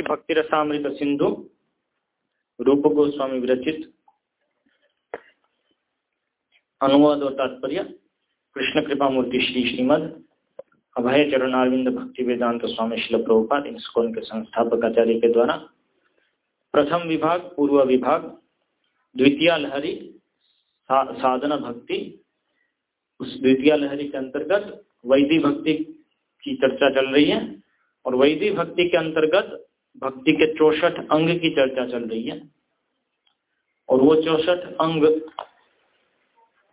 श्री भक्ति रसामृत सिंधु रूप गोस्वामी विरचित अनुवाद और तात्पर्य कृष्ण कृपा मूर्ति श्री श्रीमद अभय चरणारविंद भक्ति वेदांत स्वामी शिल प्रभुपाद इंस्कॉन के संस्थापक आचार्य के द्वारा प्रथम विभाग पूर्व विभाग द्वितीय लहरी सा, साधना भक्ति उस द्वितीय लहरी के अंतर्गत वैदिक भक्ति की चर्चा चल रही है और वैदिक भक्ति के अंतर्गत भक्ति के चौसठ अंग की चर्चा चल रही है। और वो चौसठ अंग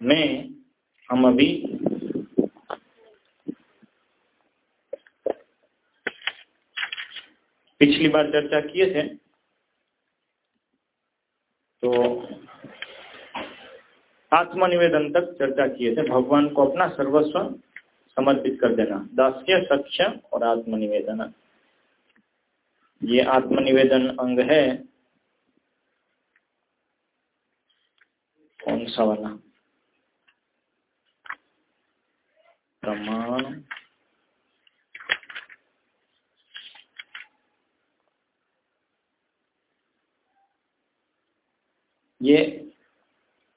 में हम अभी पिछली बार चर्चा किए थे। तो आत्मनिवेदन तक चर्चा किए थे। भगवान को अपना सर्वस्व समर्पित कर देना। दास्य सख्य और आत्मनिवेदन। ये आत्मनिवेदन अंग है। कौन सा वाला? प्रमाण। ये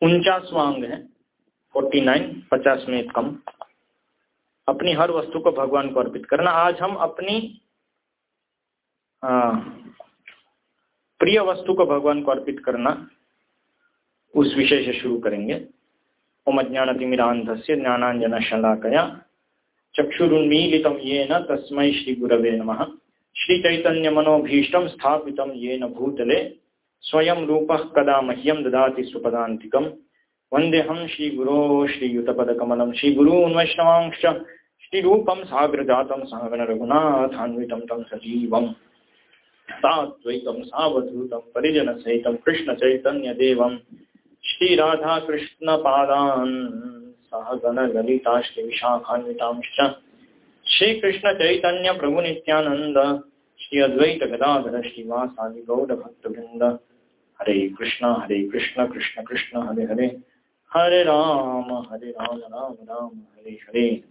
उनचासवा अंग है, फोर्टी नाइन, पचास में कम। अपनी हर वस्तु को भगवान को अर्पित करना। आज हम अपनी प्रिय वस्तु को भगवान को अर्पित करना, उस विषय से शुरू करेंगे। ओम ज्ञानतिमिरांध से ज्ञानांजन शलाकया चक्षुरुन्मीलित ये न तस्म श्री गुरव नम। श्री चैतन्य मनोभीष्ट स्थापित ये न भूतले, स्वयं रूप कदा मह्यम ददाति सुपदातिकम वंदेहम श्रीगुरो श्रीयुतपकमल श्रीगुरून् वैष्णवांश्च, श्रीरूपं साग्रजातं सहगण रघुनाथान्वितं तं सजीवम्। सात्वैतं सावधूतं परिजनसहितं कृष्णचैतन्यदेवं श्रीराधाकृष्णपादान् श्रीविशाखान्वितांश्च श्रीकृष्णचैतन्यप्रभुनित्यानन्द श्री अद्वैत गदाधर श्रीवासादि गौरभक्तवृन्द हरे कृष्ण हरे कृष्ण कृष्ण कृष्ण, हरे हरे। हरे राम हरे राम राम राम, हरे हरे।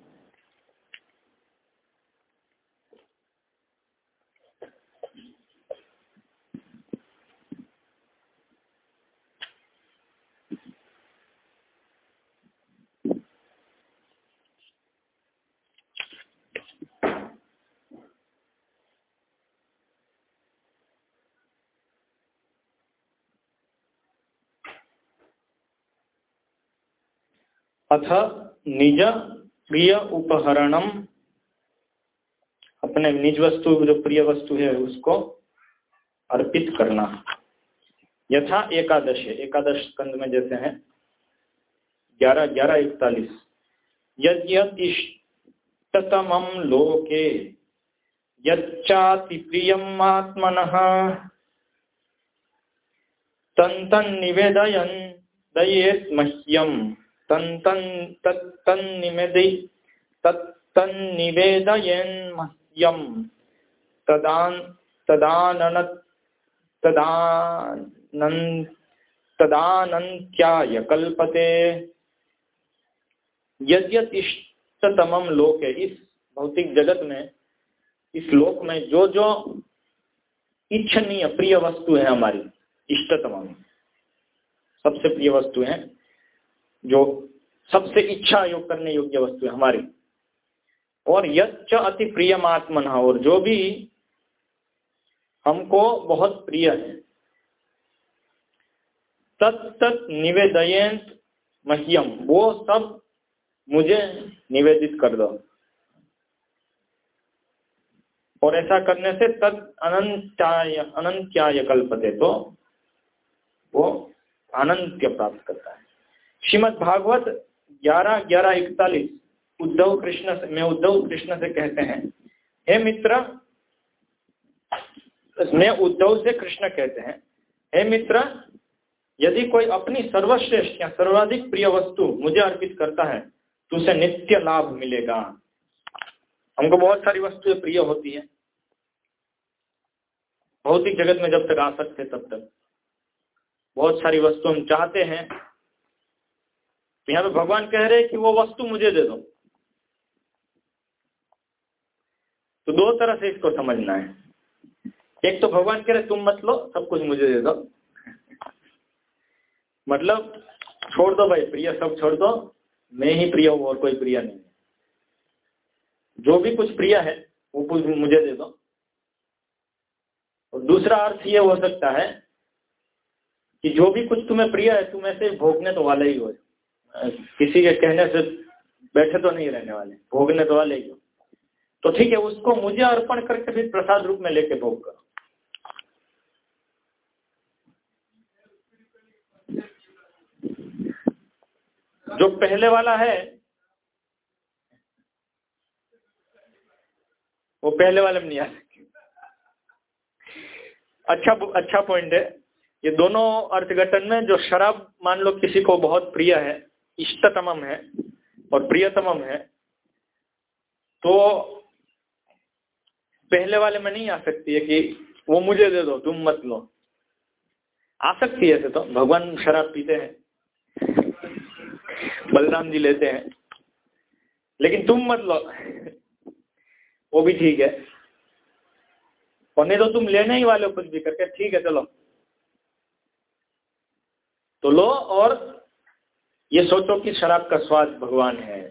अथ निज प्रिय उपहरणम। अपने निज वस्तु, जो प्रिय वस्तु है, उसको अर्पित करना। यथा एकादश है। एकादश स्कंद में जैसे है। ग्यारह ग्यारह इकतालीस। यद्यतिष्टतम लोके, यच्चाति प्रियम आत्मन। तन निवेदयन मह्यम। तदान तदानन तदानन् तदानन्त्याय कल्पते। यद्यत इष्टतमम लोक है इस भौतिक जगत में, इस लोक में जो जो इच्छनीय प्रिय वस्तु है हमारी इष्टतम सबसे प्रिय वस्तु है जो सबसे इच्छा योग करने योग्य वस्तु है हमारी। और यच्च अति प्रियमात्मन, और जो भी हमको बहुत प्रिय है। तत्त निवेदयंत मह्यम, वो सब मुझे निवेदित कर दो। और ऐसा करने से तत् अनंत्याय अनंत्याय कल्पते तो वो आनंद प्राप्त करता है। श्रीमद भागवत ग्यारह ग्यारह, इकतालीस, उद्धव कृष्ण से, मैं उद्धव कृष्ण से कहते हैं। हे मित्र, मैं उद्धव से कृष्ण कहते हैं। हे मित्र, यदि कोई अपनी सर्वश्रेष्ठ या सर्वाधिक प्रिय वस्तु मुझे अर्पित करता है तो उसे नित्य लाभ मिलेगा। हमको बहुत सारी वस्तुएँ प्रिय होती है। भौतिक जगत में जब तक आ सकते तब तक। बहुत सारी वस्तु हम चाहते हैं यहाँ पे भगवान कह रहे कि वो वस्तु मुझे दे दो। तो दो तरह से इसको समझना है। एक तो भगवान कह रहे, तुम मत लो, सब कुछ मुझे दे दो। मतलब छोड़ दो भाई, प्रिय सब छोड़ दो, मैं ही प्रिय हूँ और कोई प्रिय नहीं जो भी कुछ प्रिय है, वो कुछ मुझे दे दो। और दूसरा अर्थ ये हो सकता है कि जो भी कुछ तुम्हें प्रिय है, तुम ऐसे भोगने तो वाले ही हो। किसी के कहने से बैठे तो नहीं रहने वाले, भोगने तो वाले ही तो ठीक है, उसको मुझे अर्पण करके फिर प्रसाद रूप में लेके भोग करो। जो पहले वाला है, वो पहले वाले में नहीं आ अच्छा अच्छा पॉइंट है। ये दोनों अर्थघटन में जो शराब मान लो किसी को बहुत प्रिय है इष्टतमम है और प्रियतमम है तो पहले वाले में नहीं आ सकती है कि वो मुझे दे दो, तुम मत लो। आ सकती है ऐसे तो। भगवान शराब पीते हैं, बलराम जी लेते हैं, लेकिन तुम मत लो। वो भी ठीक है। और नहीं तो तुम लेने ही वाले हो कुछ भी करके। ठीक है, चलो। तो लो और ये सोचो कि शराब का स्वाद भगवान है।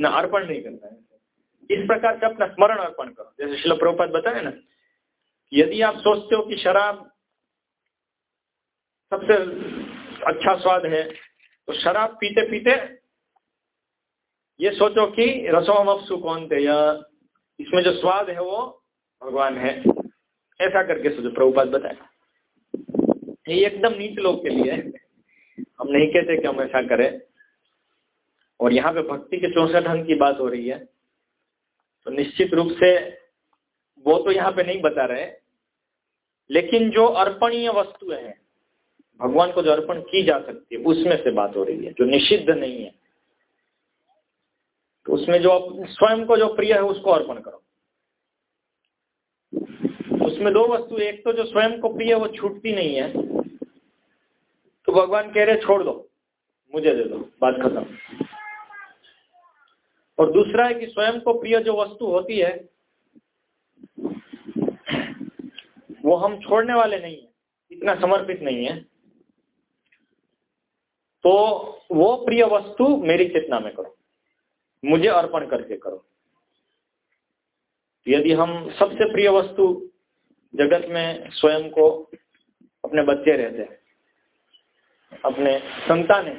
ना अर्पण नहीं करना है। इस प्रकार से अपना स्मरण अर्पण करो। जैसे शिल प्रभुपात बताए ना, यदि आप सोचते हो कि शराब सबसे अच्छा स्वाद है तो शराब पीते पीते ये सोचो कि रसोम अफसु कौन थे या इसमें जो स्वाद है वो भगवान है। ऐसा करके सोचो प्रभुपात बताए। ये एकदम नीच लोग के लिए। हम नहीं कहते कि हम ऐसा करें। और यहाँ पे भक्ति के चौसठ अंक की बात हो रही है। तो निश्चित रूप से वो तो यहाँ पे नहीं बता रहे। लेकिन जो अर्पणीय वस्तु है, भगवान को जो अर्पण की जा सकती है, उसमें से बात हो रही है, जो निषिद्ध नहीं है। तो उसमें जो स्वयं को जो प्रिय है, उसको अर्पण करो। उसमें दो वस्तु एक तो जो स्वयं को प्रिय है, वो छूटती नहीं है। तो भगवान कह रहे, छोड़ दो, मुझे दे दो, बात खत्म. और दूसरा है कि स्वयं को प्रिय जो वस्तु होती है, वो हम छोड़ने वाले नहीं है, इतना समर्पित नहीं है। तो वो प्रिय वस्तु मेरी चेतना में करो, मुझे अर्पण करके करो। यदि हम सबसे प्रिय वस्तु जगत में स्वयं को अपने बच्चे रहते हैं अपने संतान है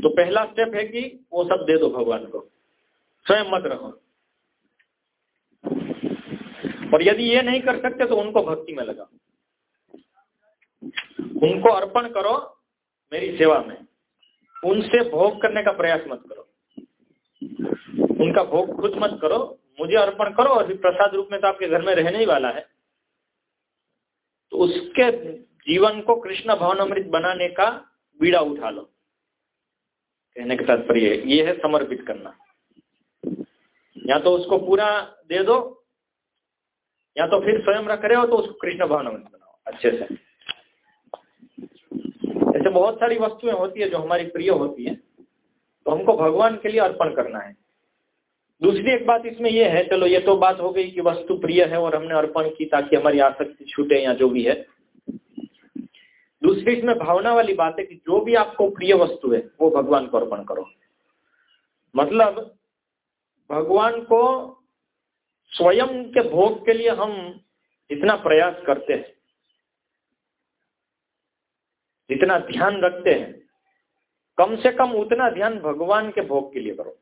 तो पहला स्टेप है कि वो सब दे दो भगवान को। स्वयं मत रहो। और यदि ये नहीं कर सकते तो उनको भक्ति में लगा उनको अर्पण करो मेरी सेवा में। उनसे भोग करने का प्रयास मत करो। उनका भोग खुद मत करो। मुझे अर्पण करो और प्रसाद रूप में तो आपके घर में रहने ही वाला है। तो उसके जीवन को कृष्ण भवन अमृत बनाने का बीड़ा उठा लो। कहने का तात्पर्य, ये है समर्पित करना। या तो उसको पूरा दे दो, या तो फिर स्वयं रख रहे हो तो उसको कृष्ण भवन अमृत बनाओ, अच्छे से। ऐसे बहुत सारी वस्तुएँ होती है जो हमारी प्रिय होती है। तो हमको भगवान के लिए अर्पण करना है। दूसरी एक बात इसमें यह है, चलो ये तो बात हो गई कि वस्तु प्रिय है और हमने अर्पण की ताकि हमारी आसक्ति छूटे या जो भी है। दूसरी इसमें भावना वाली बात है कि जो भी आपको प्रिय वस्तु है, वो भगवान को अर्पण करो। मतलब भगवान को स्वयं के भोग के लिए हम इतना प्रयास करते हैं जितना ध्यान रखते हैं। कम से कम उतना ध्यान भगवान के भोग के लिए करो।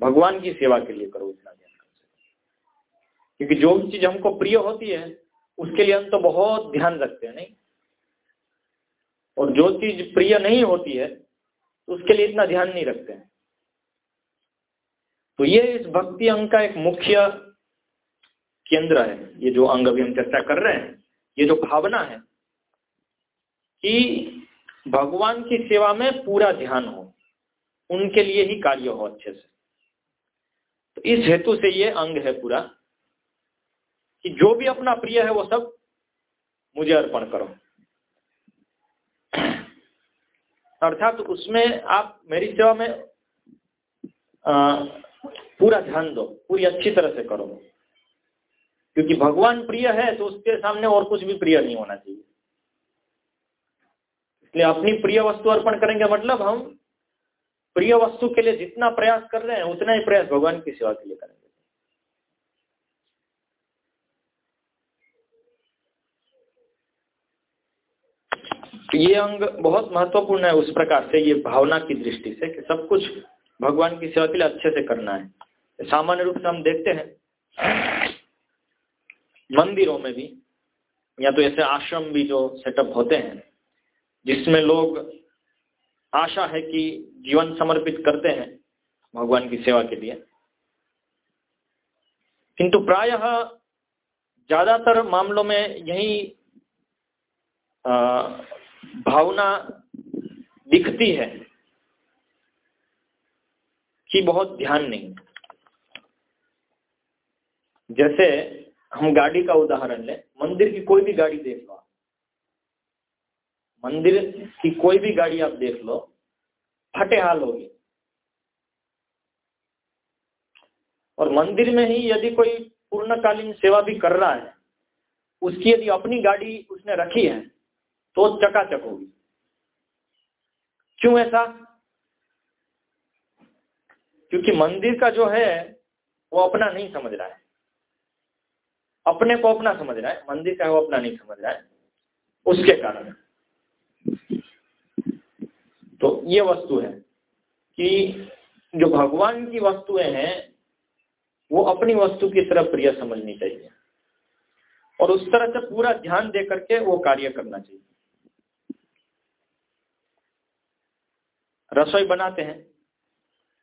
भगवान की सेवा के लिए करो इतना ध्यान क्योंकि जो भी चीज़ हमको प्रिय होती है, उसके लिए हम तो बहुत ध्यान रखते हैं, नहीं? और जो चीज़ प्रिय नहीं होती है तो उसके लिए इतना ध्यान नहीं रखते हैं। तो ये इस भक्ति अंग का एक मुख्य केंद्र है। ये जो अंग अभी हम चर्चा कर रहे हैं, ये जो भावना है कि भगवान की सेवा में पूरा ध्यान हो, उनके लिए ही कार्य हो अच्छे से। तो इस हेतु से ये अंग है पूरा कि जो भी अपना प्रिय है वो सब मुझे अर्पण करो। अर्थात तो उसमें आप मेरी सेवा में आ, पूरा ध्यान दो पूरी अच्छी तरह से करो। क्योंकि भगवान प्रिय है तो उसके सामने और कुछ भी प्रिय नहीं होना चाहिए। इसलिए अपनी प्रिय वस्तु अर्पण करेंगे मतलब हम प्रिय वस्तु के लिए जितना प्रयास कर रहे हैं, उतना ही प्रयास भगवान की सेवा के लिए करेंगे। ये अंग बहुत महत्वपूर्ण है उस प्रकार से, ये भावना की दृष्टि से कि सब कुछ भगवान की सेवा के लिए अच्छे से करना है। सामान्य रूप से हम देखते हैं, मंदिरों में भी, या तो ऐसे आश्रम भी जो सेटअप होते हैं, जिसमें लोग आशा है कि जीवन समर्पित करते हैं भगवान की सेवा के लिए। किंतु प्रायः ज़्यादातर मामलों में यही भावना दिखती है कि बहुत ध्यान नहीं। जैसे हम गाड़ी का उदाहरण लें, मंदिर की कोई भी गाड़ी देख लो मंदिर की कोई भी गाड़ी आप देख लो, फटे हाल होगी। और मंदिर में ही यदि कोई पूर्णकालीन सेवा भी कर रहा है, उसकी यदि अपनी गाड़ी उसने रखी है तो चकाचक होगी। क्यों ऐसा? क्योंकि मंदिर का जो है, वो अपना नहीं समझ रहा है। अपने को अपना समझ रहा है, मंदिर का वो अपना नहीं समझ रहा है। उसके कारण। तो ये वस्तु है कि जो भगवान की वस्तुएँ हैं, वो अपनी वस्तु की तरह प्रिय समझनी चाहिए। और उस तरह से पूरा ध्यान दे करके वो कार्य करना चाहिए। रसोई बनाते हैं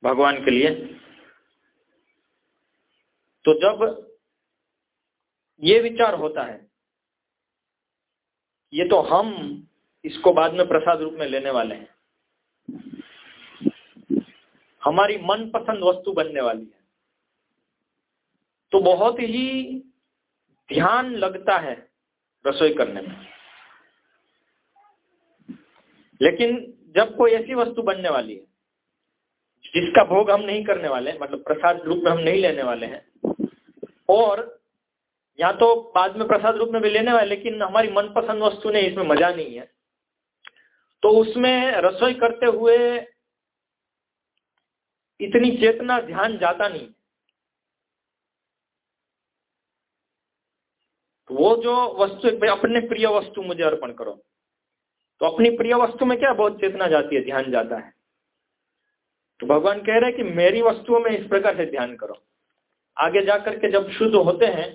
भगवान के लिए। तो जब ये विचार होता है, ये तो हम इसको बाद में प्रसाद रूप में लेने वाले हैं। हमारी मनपसंद वस्तु बनने वाली है। तो बहुत ही ध्यान लगता है रसोई करने में। लेकिन जब कोई ऐसी वस्तु बनने वाली है, जिसका भोग हम नहीं करने वाले मतलब प्रसाद रूप में हम नहीं लेने वाले हैं, और या तो बाद में प्रसाद रूप में भी लेने वाले, लेकिन हमारी मनपसंद वस्तु नहीं, इसमें मज़ा नहीं है तो उसमें रसोई करते हुए इतनी चेतना, ध्यान जाता नहीं। तो वो जो वस्तु अपने प्रिय वस्तु मुझे अर्पण करो। तो अपनी प्रिय वस्तु में क्या बहुत चेतना जाती है, ध्यान जाता है? तो भगवान कह रहे हैं कि मेरी वस्तुओं में इस प्रकार से ध्यान करो। आगे जाकर के जब शुद्ध होते हैं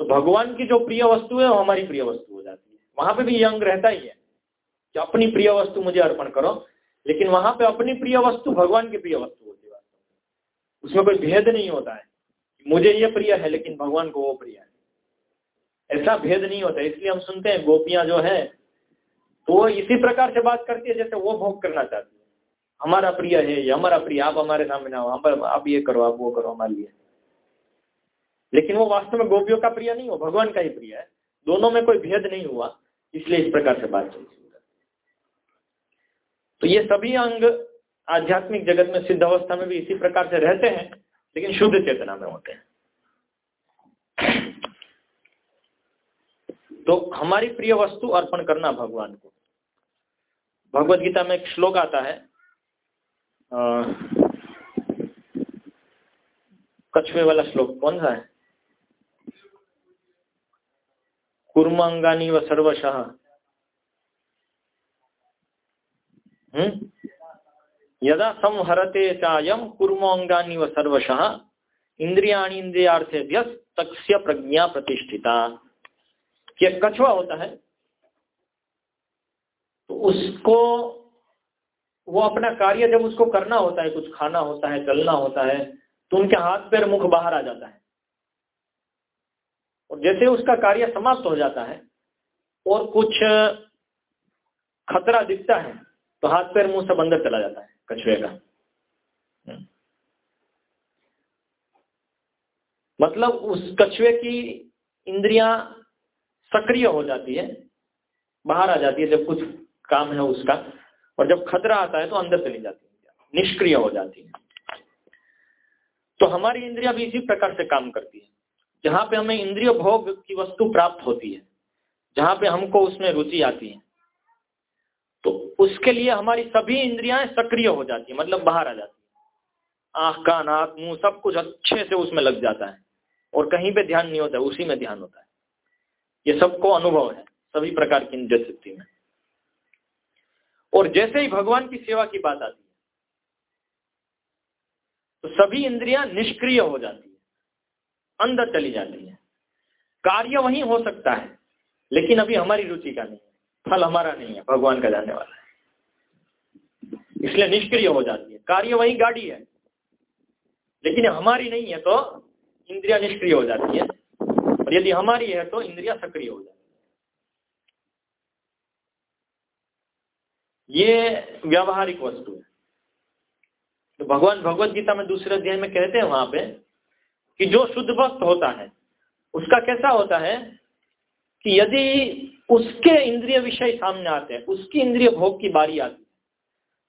तो भगवान की जो प्रिय वस्तु है, वो हमारी प्रिय वस्तु हो जाती है। वहाँ पे भी ये अंग रहता ही है कि अपनी प्रिय वस्तु मुझे अर्पण करो, लेकिन वहाँ पे अपनी प्रिय वस्तु भगवान की प्रिय वस्तु उसमें कोई भेद नहीं होता है मुझे ये प्रिय है, लेकिन भगवान को वो प्रिय है। ऐसा भेद नहीं होता, इसलिए हम सुनते हैं गोपियाँ जो है तो वो इसी प्रकार से बात करती है जैसे वो भोग करना चाहती है। हमारा प्रिय है, ये हमारा प्रिय, आप हमारे सामने आओ, हम आप ये करो, आप वो करो, हमारे लिए। लेकिन वो वास्तव में गोपियों का प्रिय नहीं हो, भगवान का ही प्रिय है। दोनों में कोई भेद नहीं हुआ, इसलिए इस प्रकार से बात चलती तो ये सभी अंग आध्यात्मिक जगत में सिद्ध अवस्था में भी इसी प्रकार से रहते हैं, लेकिन शुद्ध चेतना में होते हैं। तो हमारी प्रिय वस्तु अर्पण करना भगवान को। भगवत गीता में एक श्लोक आता है कछुए वाला श्लोक, कौन सा है? कुर्मांगानी व सर्वशः। हम्म? यदा संहरते चायम कुर्मांगानी व सर्वशः इंद्रियाणी इंद्रियार्थेभ्य तक्ष्य प्रज्ञा प्रतिष्ठिता। कि कछुआ होता है तो उसको, वो अपना कार्य जब उसको करना होता है, कुछ खाना होता है, चलना होता है तो उनके हाथ, पैर, मुख बाहर आ जाता है। और जैसे उसका कार्य समाप्त हो जाता है, और कुछ खतरा दिखता है तो हाथ, पैर, मुँह सब अंदर चला जाता है। कछुए का हम्म। मतलब उस कछुए की इंद्रियाँ सक्रिय हो जाती है बाहर आ जाती है जब कुछ काम है उसका और जब खतरा आता है तो अंदर चली जाती है निष्क्रिय हो जाती है। तो हमारी इंद्रिया भी इसी प्रकार से काम करती है। जहाँ पे हमें इंद्रिय भोग की वस्तु प्राप्त होती है जहाँ पे हमको उसमें रुचि आती है उसके लिए हमारी सभी इंद्रियाँ सक्रिय हो जाती है मतलब बाहर आ जाती है। आँख, कान, हाथ, मुँह, सब कुछ अच्छे से उसमें लग जाता है और कहीं पे ध्यान नहीं होता है उसी में ध्यान होता है। ये सबको अनुभव है, सभी प्रकार की इंद्रिय शक्ति में। और जैसे ही भगवान की सेवा की बात आती है तो सभी इंद्रियाँ निष्क्रिय हो जाती है, अंदर चली जाती है। कार्य वही हो सकता है, लेकिन अभी हमारी रुचि का नहीं है, फल हमारा नहीं है, भगवान का जाने वाला है। इसलिए निष्क्रिय हो जाती है। कार्य वही गाड़ी है। लेकिन हमारी नहीं है तो इंद्रिया निष्क्रिय हो जाती है। और यदि हमारी है तो इंद्रिया सक्रिय हो जाती है। ये व्यावहारिक वस्तु है। तो भगवान भगवत गीता में दूसरे अध्याय में कहते हैं वहाँ पे कि जो शुद्ध भक्त होता है, उसका कैसा होता है कि यदि उसके इंद्रिय विषय सामने आते हैं, उसकी इंद्रिय भोग की बारी आती है।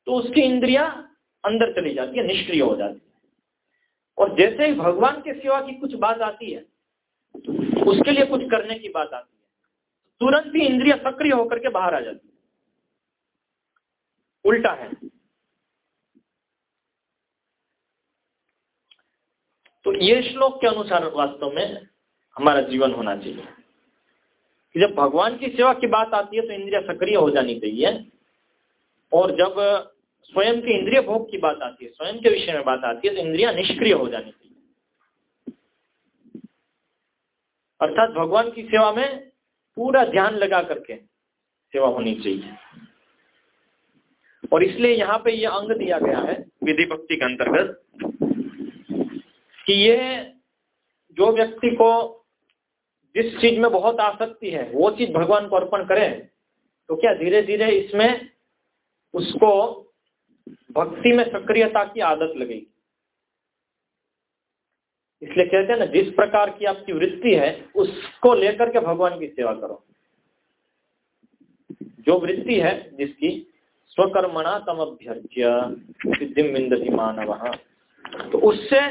तो उसकी इंद्रिया अंदर चली जाती है, निष्क्रिय हो जाती है। और जैसे ही भगवान के सेवा की कुछ बात आती है, उसके लिए कुछ करने की बात आती है, तुरंत ही इंद्रिया सक्रिय होकर के बाहर आ जाती है। उल्टा है। तो ये श्लोक के अनुसार वास्तव में हमारा जीवन होना चाहिए। कि जब भगवान की सेवा की बात आती है तो इंद्रिया सक्रिय हो जानी चाहिए। और जब स्वयं के इंद्रिय भोग की बात आती है, स्वयं के विषय में बात आती है तो इंद्रिया निष्क्रिय हो जानी चाहिए। अर्थात भगवान की सेवा में पूरा ध्यान लगा करके सेवा होनी चाहिए। और इसलिए यहाँ पे ये अंग दिया गया है, विधि भक्ति के अंतर्गत, कि ये जो व्यक्ति को जिस चीज़ में बहुत आसक्ति है, वो चीज़ भगवान को अर्पण करे तो क्या धीरे धीरे इसमें उसको भक्ति में सक्रियता की आदत लगेगी। इसलिए कहते हैं ना, जिस प्रकार की आपकी वृत्ति है, उसको लेकर के भगवान की सेवा करो। जो वृत्ति है, जिसकी स्वकर्मणा तम अभ्यर्च्य सिद्धि मानव तो उससे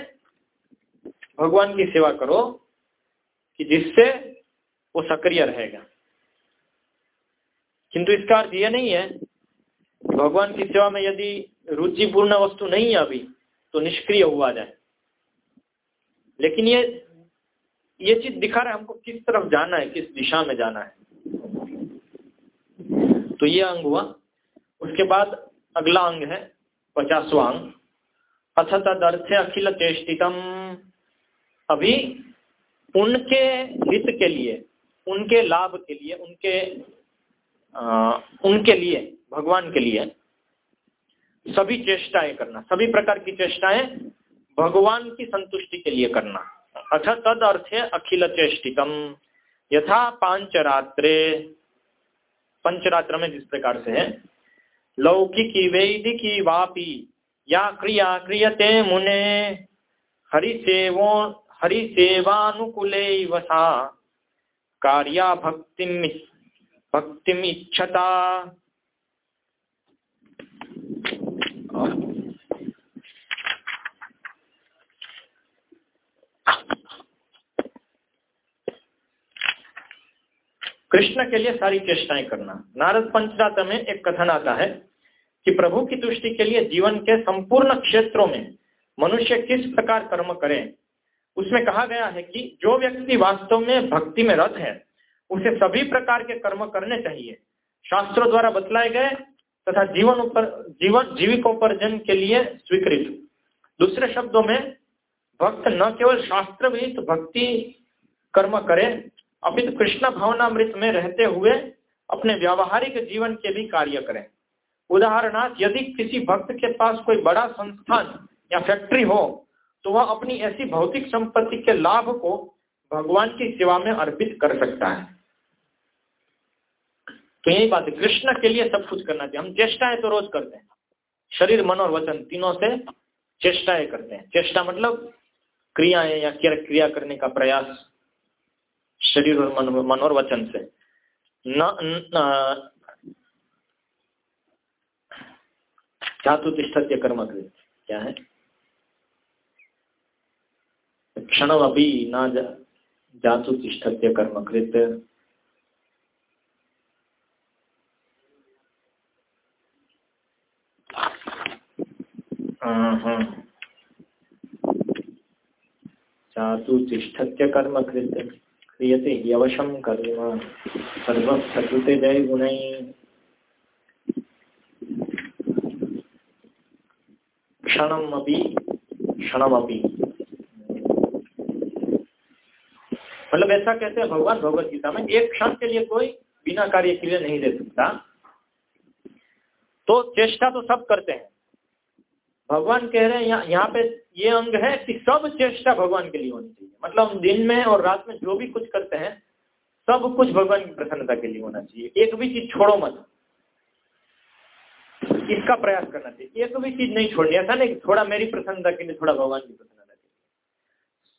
भगवान की सेवा करो कि जिससे वो सक्रिय रहेगा। किंतु इसका अर्थ यह नहीं है, भगवान की सेवा में यदि रुचिपूर्ण वस्तु नहीं है अभी तो निष्क्रिय हुआ जाए। लेकिन ये ये चीज़ दिखा रहा है हमको किस तरफ़ जाना है किस दिशा में जाना है। तो ये अंग हुआ। उसके बाद अगला अंग है पचासवा अंग। अथ तदर्थ अखिल चेष्टितम। अभी उनके हित के लिए उनके लाभ के लिए उनके आ, उनके लिए भगवान के लिए सभी चेष्टाएँ करना, सभी प्रकार की चेष्टाएँ भगवान की संतुष्टि के लिए करना। अथ तद अर्थ है अखिल चेष्टितम। यथा पांचरात्रे, पंचरात्र में जिस प्रकार से है, लौकिकी वैदिकी वापी, या क्रिया क्रियते मुने, हरिसेवो हरिसेवानुकूले वसा कार्या भक्ति भक्ति कृष्ण के लिए सारी चेष्टाएँ करना। नारद पंचरात्र में एक कथन आता है कि प्रभु की तुष्टि के लिए जीवन के संपूर्ण क्षेत्रों में मनुष्य किस प्रकार कर्म करे, उसमें कहा गया है कि जो व्यक्ति वास्तव में भक्ति में रत है, उसे सभी प्रकार के कर्म करने चाहिए। शास्त्रों द्वारा बतलाए गए तथा जीवन ऊपर जीवन जीविकोपार्जन के लिए स्वीकृत। दूसरे शब्दों में, भक्त न केवल शास्त्र विहित भक्ति कर्म करे अपित कृष्ण भावनामृत में रहते हुए अपने व्यावहारिक जीवन के भी कार्य करें। उदाहरणार्थ, यदि किसी भक्त के पास कोई बड़ा संस्थान या फैक्ट्री हो तो वह अपनी ऐसी भौतिक संपत्ति के लाभ को भगवान की सेवा में अर्पित कर सकता है। तो यही बात है। कृष्ण के लिए सब कुछ करना चाहिए। हम चेष्टाएँ तो रोज करते हैं। शरीर, मन और वचन तीनों से चेष्टाएँ करते हैं। चेष्टा मतलब क्रियाएँ या क्रिया करने का प्रयास। शरीर और मन और वचन से। न, न धातु तिष्ठत्य कर्म क्या है? क्षणमपि न जातु तिष्ठत्य कर्मकृत जातु तिष्ठत्य कर्मकृत क्रियते कर्म। क्षणमपि मतलब ऐसा कहते हैं भगवान भगवत गीता में, एक क्षण के लिए कोई बिना कार्य के लिए नहीं दे सकता। तो चेष्टा तो सब करते हैं। भगवान कह रहे हैं यहाँ पे ये अंग है कि सब चेष्टा भगवान के लिए होनी चाहिए। मतलब हम दिन में और रात में जो भी कुछ करते हैं, सब कुछ भगवान की प्रसन्नता के लिए होना चाहिए। एक भी चीज़ छोड़ो मत। इसका प्रयास करना चाहिए। एक भी चीज़ नहीं छोड़नी। ऐसा नहीं थोड़ा मेरी प्रसन्नता के लिए, थोड़ा भगवान की प्रसन्नता के लिए।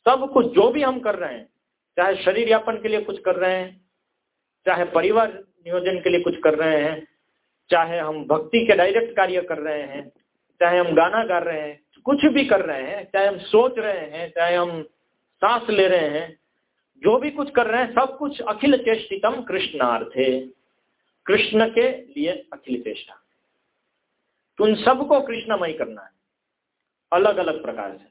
सब कुछ जो भी हम कर रहे हैं, चाहे शरीर यापन के लिए कुछ कर रहे हैं, चाहे परिवार नियोजन के लिए कुछ कर रहे हैं, चाहे हम भक्ति के डायरेक्ट कार्य कर रहे हैं चाहे हम गाना गा रहे हैं, कुछ भी कर रहे हैं, चाहे हम सोच रहे हैं, चाहे हम सांस ले रहे हैं, जो भी कुछ कर रहे हैं, सब कुछ अखिल चेष्टितम कृष्णार्थे। कृष्ण के लिए अखिल चेष्टा। तो उन सबको कृष्णमय करना है। अलग अलग प्रकार से।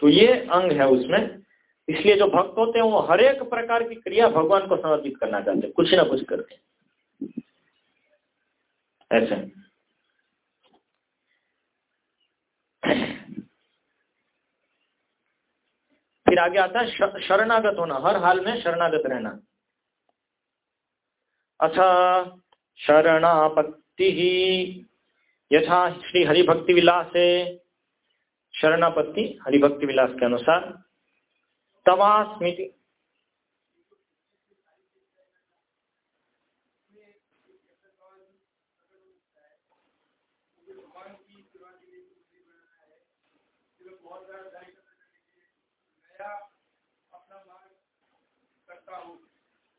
तो ये अंग है उसमें। इसलिए जो भक्त होते हैं, वो हर एक प्रकार की क्रिया भगवान को समर्पित करना चाहते हैं। कुछ ना कुछ करके ऐसे। फिर आगे आता है शरणागत होना, हर हाल में शरणागत रहना। अच्छा शरणापत्ति ही, यथा श्री हरिभक्ति विलास है शरणापत्ति हरिभक्ति विलास के अनुसार तवा स्मृति हम्म वैसे सोचेगा कि मैं पैसे कमाने के लिए मैं अपना कुछ चालू करूँगा सही एक्टिविटी चालू करूँगा तो उसका अनुमोदन प्राप्त करने के लिए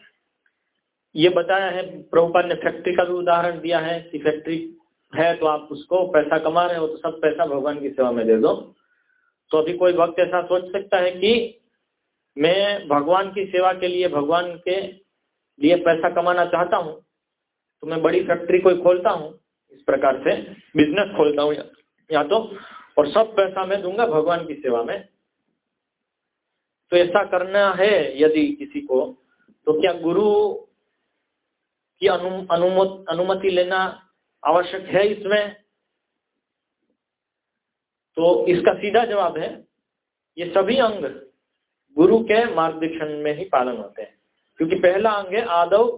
ये बताया है, प्रभुपाद ने फैक्ट्री का भी उदाहरण दिया है कि फैक्ट्री है तो आप उसको पैसा कमा रहे हो तो सब पैसा भगवान की सेवा में दे दो। तो अभी कोई वक्त ऐसा सोच सकता है कि मैं भगवान की सेवा के लिए, भगवान के लिए पैसा कमाना चाहता हूँ तो मैं बड़ी फैक्ट्री कोई खोलता हूँ, इस प्रकार से बिज़नेस खोलता हूँ, या तो और सब पैसा मैं दूँगा भगवान की सेवा में। तो ऐसा करना है यदि किसी को तो क्या गुरु की अनुमति लेना आवश्यक है इसमें। तो इसका सीधा जवाब है, ये सभी अंग गुरु के मार्गदर्शन में ही पालन होते हैं। क्योंकि पहला अंग है आदव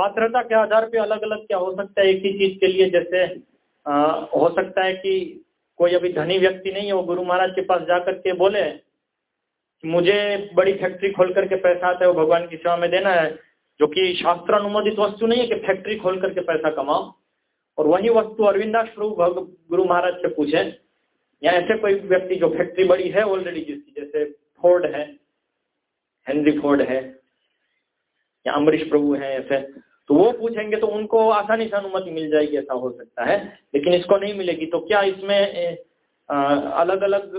पात्रता के आधार पे अलग अलग क्या हो सकता है एक ही चीज़ के लिए? जैसे आ, हो सकता है कि कोई अभी धनी व्यक्ति नहीं है वो गुरु महाराज के पास जाकर के बोले मुझे बड़ी फैक्ट्री खोल करके पैसा आता है वो भगवान की सेवा में देना है। जो कि शास्त्र अनुमोदित वस्तु नहीं है कि फैक्ट्री खोल करके पैसा कमाओ। और वही वस्तु अरविंदास प्रभु गुरु महाराज से पूछे या ऐसे कोई व्यक्ति जो फैक्ट्री बड़ी है ऑलरेडी जिसकी जैसे फोर्ड है हेनरी फोर्ड है या अमरीश प्रभु है ऐसे तो वो पूछेंगे तो उनको आसानी से अनुमति मिल जाएगी, ऐसा हो सकता है। लेकिन इसको नहीं मिलेगी तो क्या इसमें अलग अलग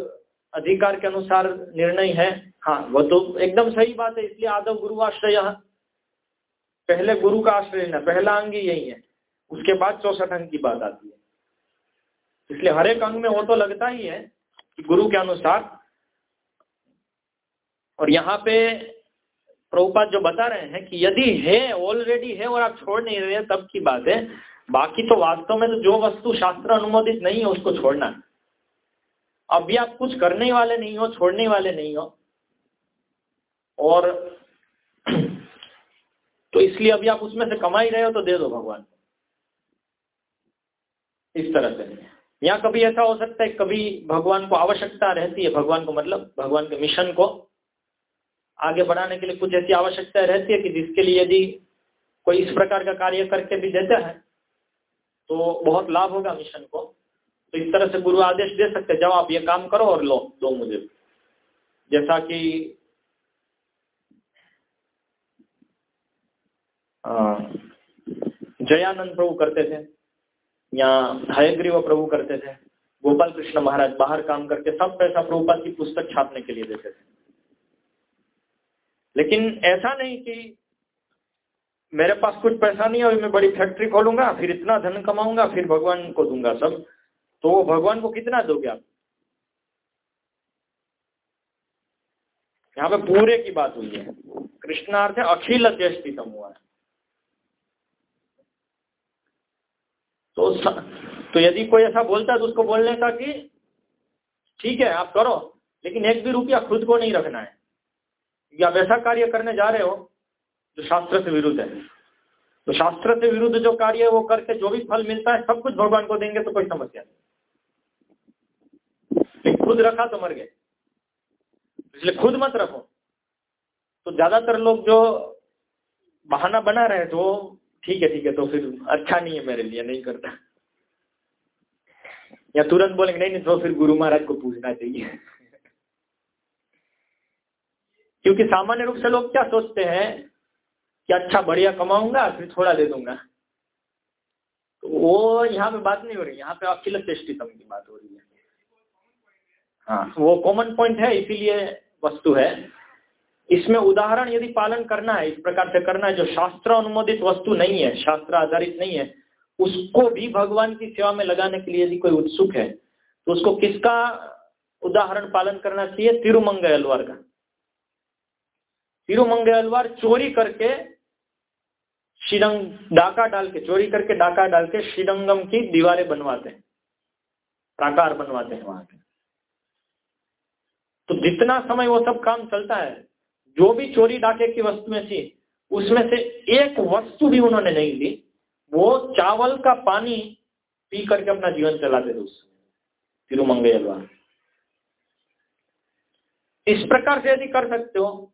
अधिकार के अनुसार निर्णय है? हाँ वो तो एकदम सही बात है, इसलिए आदव गुरु आश्रय पहले गुरु का आश्रय लेना, पहला अंग ही यही है। उसके बाद चौसठ अंग की बात आती है। इसलिए हर एक अंग में वो तो लगता ही है कि गुरु के अनुसार। और यहाँ पे प्रभुपात जो बता रहे हैं कि यदि है ऑलरेडी है और आप छोड़ नहीं रहे तब की बात है। बाकी तो वास्तव में तो जो वस्तु शास्त्र अनुमोदित नहीं है, उसको छोड़ना अभी आप कुछ करने वाले नहीं हो, छोड़ने वाले नहीं हो। और तो इसलिए अभी आप उसमें से कमा ही रहे हो तो दे दो भगवान। इस तरह से। या कभी ऐसा हो सकता है, कभी भगवान को आवश्यकता रहती है, भगवान को मतलब भगवान के मिशन को। आगे बढ़ाने के लिए कुछ ऐसी आवश्यकता रहती है कि जिसके लिए यदि कोई इस प्रकार का कार्य करके भी देता है तो बहुत लाभ होगा मिशन को। तो इस तरह से गुरु आदेश दे सकते जाओ आप ये काम करो और लो दो मुझे। जैसा कि जयानंद प्रभु करते थे, या हयग्रीव प्रभु करते थे, गोपाल कृष्ण महाराज बाहर काम करके सब पैसा प्रभुपाद की पुस्तक छापने के लिए देते थे। लेकिन ऐसा नहीं कि मेरे पास कुछ पैसा नहीं है अभी मैं बड़ी फैक्ट्री खोलूँगा फिर इतना धन कमाऊँगा फिर भगवान को दूँगा सब। तो भगवान को कितना दोगे आप? यहाँ पे पूरे की बात हुई है। कृष्णार्थ अखिल चेष्टितम हुआ है। तो स, तो यदि कोई ऐसा बोलता है तो उसको बोलने का कि ठीक है आप करो लेकिन एक भी रुपया खुद को नहीं रखना है। या वैसा कार्य करने जा रहे हो जो शास्त्र से विरुद्ध है। तो शास्त्र से विरुद्ध जो कार्य है, वो करके जो भी फल मिलता है, सब कुछ भगवान को देंगे तो कोई समस्या नहीं। खुद रखा तो मर गए। इसलिए खुद मत रखो। तो ज़्यादातर लोग जो बहाना बना रहे तो ठीक है ठीक है तो फिर अच्छा नहीं है मेरे लिए, नहीं करता। या तुरंत बोलेंगे, नहीं नहीं तो फिर गुरु महाराज को पूछना चाहिए। क्योंकि सामान्य रूप से लोग क्या सोचते हैं कि अच्छा बढ़िया कमाऊँगा, फिर थोड़ा दे दूँगा। तो वो यहाँ पे बात नहीं हो रही, यहाँ पे अखिल चेष्टितम की बात हो रही है। हाँ वो कॉमन पॉइंट है, इसीलिए वस्तु है। इसमें उदाहरण यदि पालन करना है, इस प्रकार से करना है, जो शास्त्र अनुमोदित वस्तु नहीं है, शास्त्र आधारित नहीं है, उसको भी भगवान की सेवा में लगाने के लिए यदि कोई उत्सुक है तो उसको किसका उदाहरण पालन करना चाहिए? तिरुमंग अलवार का। तिरुमंगलवार चोरी करके श्रीरंग डाका डाल के, चोरी करके डाका डाल के श्रीरंगम की दीवारें बनवाते हैं, प्राकार बनवाते हैं वहाँ पे। तो जितना समय वो सब काम चलता है, जो भी चोरी डाके की वस्तुएँ थी, उसमें से एक वस्तु भी उन्होंने नहीं ली, वो चावल का पानी पी करके अपना जीवन चलाते थे उस तिरुमंगलवार इस प्रकार से यदि कर सकते हो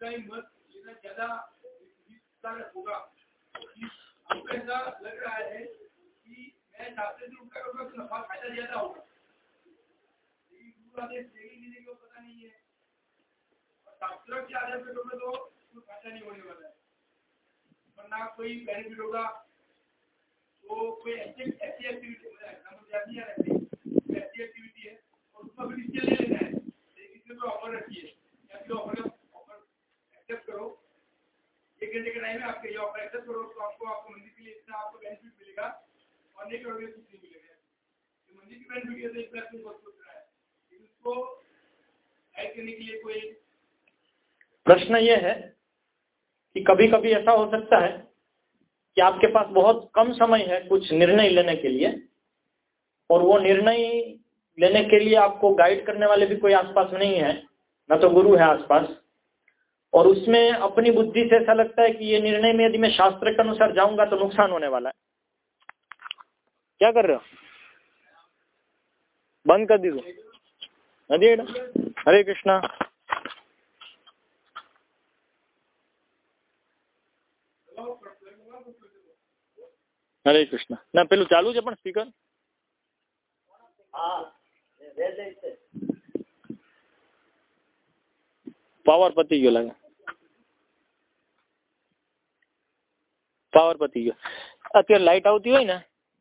टाइम मत लेना ज़्यादा विस्तार होगा। हमको ऐसा लग रहा है कि मैं छात्र से उनका करूँगा तो नफा फ़ायदा ज़्यादा होगा। पता नहीं है। शास्त्र के आधार पर करूँगा तो कोई फ़ायदा नहीं होने वाला है। वरना कोई बेनिफिट होगा। तो कोई ऐसी ऐसी एक्टिविटी हो। है। ऐसी एक्टिविटी है। और उसका भी डिसीज़न ले लेना है? इसमें कोई ऑफ़र रखी है। या फिर ऑफ़र एक्सेप्ट करो। एक घंटे के टाइम में आपके ये ऑफ़र एक्सेप्ट करो तो आपको आपको मंदिर के लिए इतना, आपको बेनिफिट मिलेगा और नहीं करोगे कुछ नहीं मिलेगा। तो मंदिर की बेनिफिट ये तो एक लाख बहुत सोच रहा है? उसको ऐड करने के लिए कोई प्रश्न ये है कि कभी कभी ऐसा हो सकता है कि आपके पास बहुत कम समय है कुछ निर्णय लेने के लिए और वो निर्णय लेने के लिए आपको गाइड करने वाले भी कोई आसपास नहीं है। न तो गुरु है आसपास और उसमें अपनी बुद्धि से ऐसा लगता है कि ये निर्णय में यदि मैं शास्त्र के अनुसार जाऊंगा तो नुकसान होने वाला है क्या कर रहे हो बंद कर दी तू नदी हरे कृष्णा હરે કૃષ્ણ ના પેલું ચાલુ છે પણ સ્પીકર પાવર પતી ગયો લાગે પાવર પતી ગયો અત્યારે લાઇટ આવતી હોય ને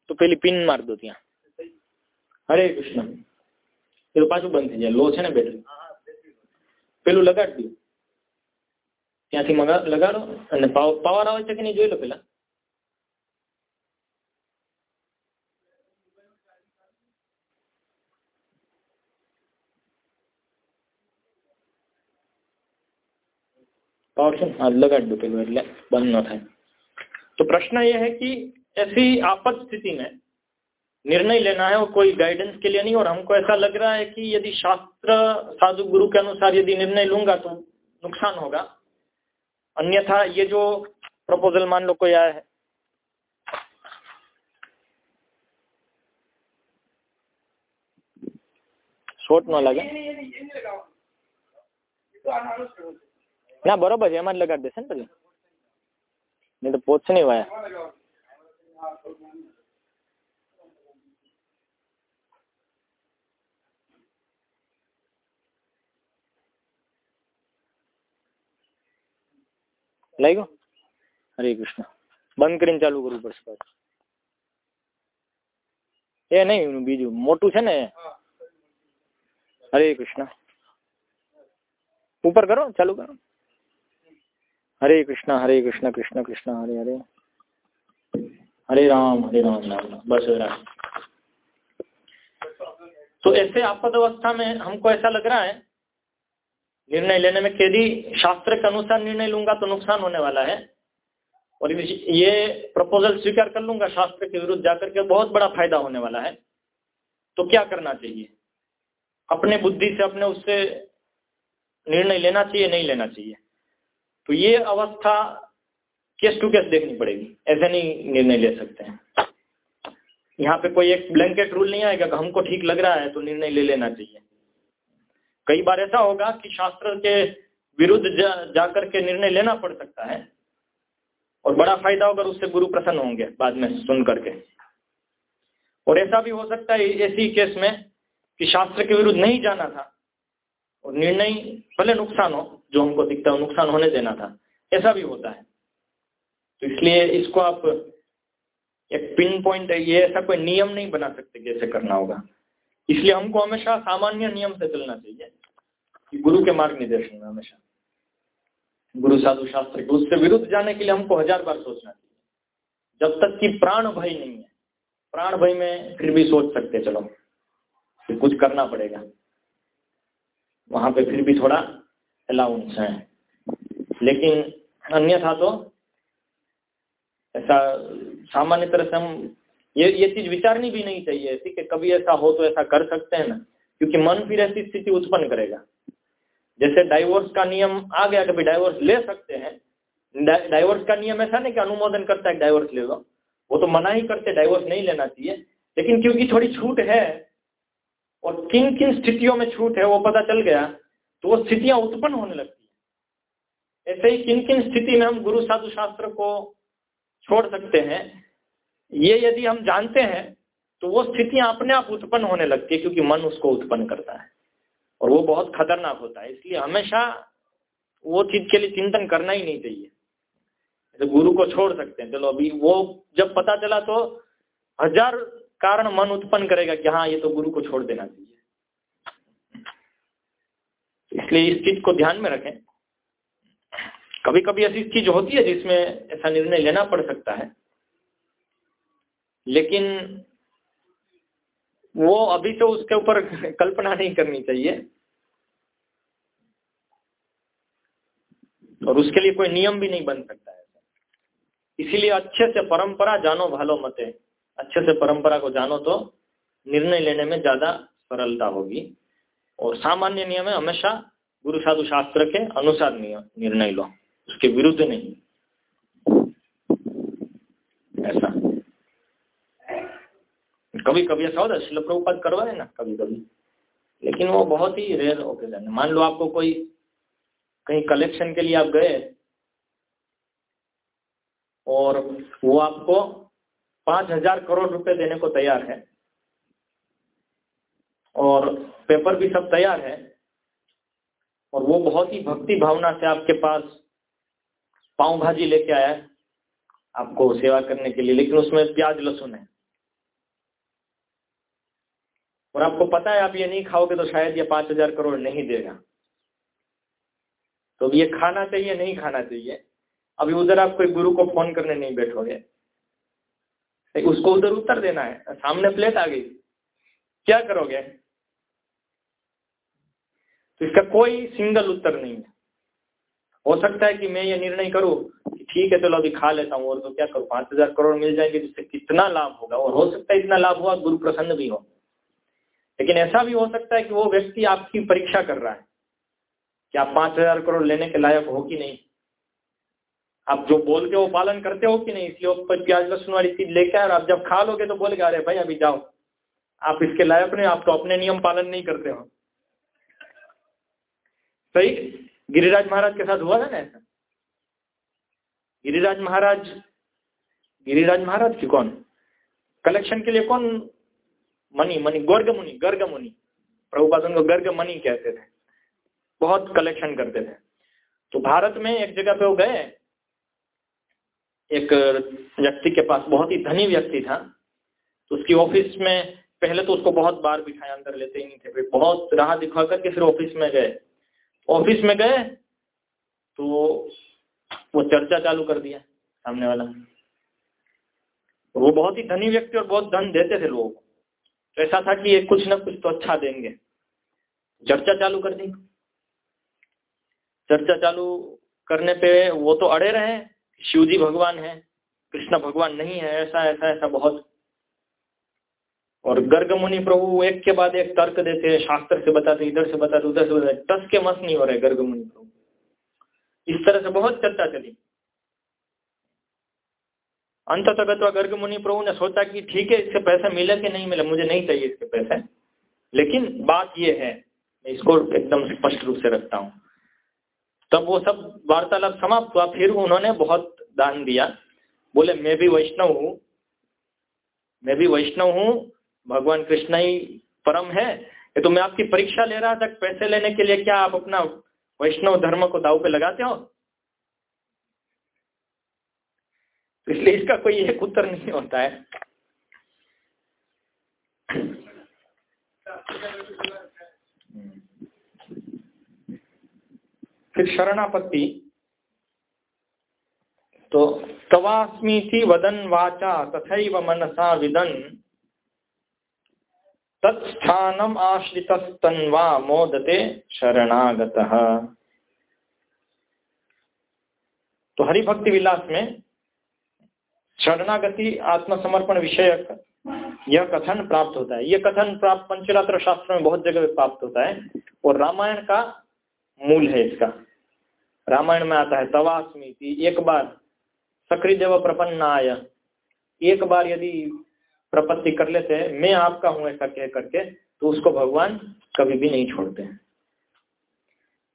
તો પેલી પિન માર દો ત્યાં હરે કૃષ્ણ પેલું પાછું બંધ થઈ જાય લો છે ને બેટરી પેલું લગાડી દો ત્યાંથી લગાડો અને પાવર આવે છે કે નહીં જોઈ લો પેલા પાવર છે હા લગાડી દો પેલું એટલે બંધ ન થાય तो प्रश्न ये है कि ऐसी आपद स्थिति में निर्णय लेना है और कोई गाइडेंस के लिए नहीं और हमको ऐसा लग रहा है कि यदि शास्त्र साधु गुरु के अनुसार यदि निर्णय लूंगा तो नुकसान होगा अन्यथा ये जो प्रपोजल मान लो कोई आया है शॉर्ट न लगे ના બરોબર છે એમાં જ લગાડી દેશે ને પછી નહીં તો પોચશે નહીં વાયા લાગ્યો હરે કૃષ્ણ બંધ કરીને ચાલુ કરવું પડશે એ નહીં બીજું મોટું છે ને હરે કૃષ્ણ ઉપર કરો ચાલુ કરો हरे कृष्णा हरे कृष्णा, कृष्ण कृष्ण, हरे हरे। हरे राम हरे राम राम राम। बस राम तो ऐसे आपद अवस्था में हमको ऐसा लग रहा है, निर्णय लेने में यदि शास्त्र के अनुसार निर्णय लूँगा तो नुकसान होने वाला है। और ये प्रपोजल स्वीकार कर लूँगा शास्त्र के विरुद्ध जाकर के, बहुत बड़ा फ़ायदा होने वाला है। तो क्या करना चाहिए? अपने बुद्धि से, अपने उससे निर्णय लेना चाहिए, नहीं लेना चाहिए। तो ये अवस्था केस टू केस देखनी पड़ेगी। ऐसे नहीं निर्णय ले सकते हैं। यहाँ पे कोई एक ब्लैंकेट रूल नहीं आएगा कि हमको ठीक लग रहा है तो निर्णय ले लेना चाहिए। कई बार ऐसा होगा कि शास्त्र के विरुद्ध जा, जाकर के निर्णय लेना पड़ सकता है। और बड़ा फ़ायदा होगा उससे गुरु प्रसन्न होंगे बाद में सुन करके। और ऐसा भी हो सकता है ऐसी केस में कि शास्त्र के विरुद्ध नहीं जाना था। और निर्णय भले नुकसान हो, जो हमको दिखता है नुकसान होने देना था। ऐसा भी होता है। तो इसलिए इसको आप एक पिन पॉइंट है, ये ऐसा कोई नियम नहीं बना सकते कैसे करना होगा। इसलिए हमको हमेशा सामान्य नियम से चलना चाहिए गुरु के मार्ग निर्देशन में हमेशा। गुरु साधु शास्त्र के उससे विरुद्ध जाने के लिए हमको हज़ार बार सोचना चाहिए। जब तक कि प्राण भय नहीं है, प्राण भय में फिर भी सोच सकते, चलो कुछ करना पड़ेगा। वहाँ पे फिर भी थोड़ा अलाउंस है। लेकिन अन्यथा तो ऐसा सामान्य तरह से हम, ये ये चीज़ विचारनी भी नहीं चाहिए ऐसी कि कभी ऐसा हो तो ऐसा कर सकते हैं ना, क्योंकि मन फिर ऐसी स्थिति उत्पन्न करेगा। जैसे डाइवोर्स का नियम आ गया, कभी डाइवोर्स ले सकते हैं। डाइवोर्स का नियम ऐसा नहीं कि अनुमोदन करता है डाइवोर्स ले लो। वो तो मना ही करते डाइवोर्स नहीं लेना चाहिए। लेकिन क्योंकि थोड़ी छूट है और किन किन स्थितियों में छूट है वो पता चल गया तो वो स्थितियाँ उत्पन्न होने लगती है। ऐसे ही किन किन स्थिति में हम गुरु साधु शास्त्र को छोड़ सकते हैं, ये यदि हम जानते हैं तो वो स्थितियाँ अपने आप उत्पन्न होने लगती है, क्योंकि मन उसको उत्पन्न करता है। और वो बहुत खतरनाक होता है, इसलिए हमेशा वो चीज़ के लिए चिंतन करना ही नहीं चाहिए। तो गुरु को छोड़ सकते हैं, चलो अभी वो जब पता चला तो हज़ार कारण मन उत्पन्न करेगा कि हाँ ये तो गुरु को छोड़ देना चाहिए। इसलिए इस चीज़ को ध्यान में रखें। कभी कभी ऐसी चीज़ होती है जिसमें ऐसा निर्णय लेना पड़ सकता है। लेकिन वो अभी तो उसके ऊपर कल्पना नहीं करनी चाहिए। और उसके लिए कोई नियम भी नहीं बन सकता है। इसीलिए अच्छे से परंपरा जानो, भालो मते। अच्छे से परंपरा को जानो तो निर्णय लेने में ज़्यादा सरलता होगी। और सामान्य नियम है, हमेशा गुरु साधु शास्त्र के अनुसार निर्णय लो। उसके विरुद्ध नहीं। ऐसा। कभी कभी ऐसा होता है शिल प्रभुपद करवाए ना कभी कभी लेकिन वो बहुत ही रेयर ओकेजन है। मान लो आपको कोई, कहीं कलेक्शन के लिए आप गए, और वो आपको पाँच हज़ार करोड़ रुपए देने को तैयार है। और पेपर भी सब तैयार है। और वो बहुत ही भक्ति भावना से आपके पास पाव भाजी लेके आया है। आपको सेवा करने के लिए, लेकिन उसमें प्याज लहसुन है। और आपको पता है, आप ये नहीं खाओगे तो शायद ये पाँच हज़ार करोड़ नहीं देगा। तो ये खाना चाहिए, नहीं खाना चाहिए। अभी उधर आप कोई गुरु को फ़ोन करने नहीं बैठोगे। उसको उधर उत्तर देना है। सामने प्लेट आ गई। क्या करोगे? तो इसका कोई सिंगल उत्तर नहीं है। हो सकता है कि मैं ये निर्णय करूँ कि ठीक है, चलो अभी खा लेता हूँ और तो क्या करूँ? पाँच हज़ार करोड़ मिल जाएँगे जिससे कितना लाभ होगा। और हो सकता है इतना लाभ हुआ गुरु प्रसन्न भी हो। लेकिन ऐसा भी हो सकता है कि वो व्यक्ति आपकी परीक्षा कर रहा है। कि आप पाँच हज़ार करोड़ लेने के लायक हो कि नहीं? आप जो बोल के वो पालन करते हो कि नहीं? इसलिए ऊपर प्याज, लहसुन वाली चीज़ लेके आए और आप जब खा लोगे तो बोलेगा, अरे भाई, अभी जाओ। आप इसके लायक नहीं, आप तो अपने नियम पालन नहीं करते हो। सही? गिरिराज महाराज के साथ हुआ था ना ऐसा? गिरिराज महाराज गिरिराज महाराज की कौन? कलेक्शन के लिए कौन मनी मनी गर्ग मुनि गर्ग मुनि। प्रभुपाद उनको गर्ग मनी कहते थे। बहुत कलेक्शन करते थे। तो भारत में एक जगह पे वो गए एक व्यक्ति के पास बहुत ही धनी व्यक्ति था तो उसकी ऑफ़िस में पहले तो उसको बहुत बार बिठाया, अंदर लेते ही नहीं थे बहुत राह दिखा करके फिर ऑफ़िस में गए। ऑफ़िस में गए तो वो चर्चा चालू कर दिया सामने वाला। वो बहुत ही धनी व्यक्ति और बहुत धन देते थे लोगों। को तो ऐसा था कि ये कुछ ना कुछ तो अच्छा देंगे। चर्चा चालू कर दी। चर्चा चालू करने पे वो तो अड़े रहे शिव जी भगवान है, कृष्ण भगवान नहीं है, ऐसा ऐसा ऐसा बहुत। और गर्ग मुनि प्रभु एक के बाद एक तर्क देते हैं, शास्त्र से बताते इधर से बताते उधर से बताते टस के मस नहीं हो रहे गर्ग मुनि प्रभु। इस तरह से बहुत चर्चा चली। अंत तक गर्ग मुनि प्रभु ने सोचा कि ठीक है इससे पैसा मिले कि नहीं मिले, मुझे नहीं चाहिए इसके पैसे। लेकिन बात यह है, मैं इसको एकदम स्पष्ट रूप से रखता हूँ। तब वो सब वार्तालाप समाप्त हुआ। फिर उन्होंने बहुत दान दिया। बोले, मैं भी वैष्णव हूँ। मैं भी वैष्णव हूँ। भगवान कृष्ण ही परम है। ये तो मैं आपकी परीक्षा ले रहा था पैसे लेने के लिए क्या आप अपना वैष्णव धर्म को दाव पे लगाते हो? तो इसलिए इसका कोई एक उत्तर नहीं होता है। फिर शरणापत्ति। तो तवास्मी वदन वाचा तथा मनसा विदन। तत्स्थानम आश्रितस्तन्वा मोदते शरणागत। तो हरिभक्ति विलास में शरणागति आत्मसमर्पण विषयक यह कथन प्राप्त होता है। यह कथन प्राप्त पंचरात्र शास्त्र में बहुत जगह प्राप्त होता है और रामायण का मूल है इसका। रामायण में आता है तवास्मी एक बार सक्रिय देव प्रपन्न आया एक बार यदि प्रपत्ति कर लेते हैं, मैं आपका हूँ ऐसा कह करके तो उसको भगवान कभी भी नहीं छोड़ते हैं।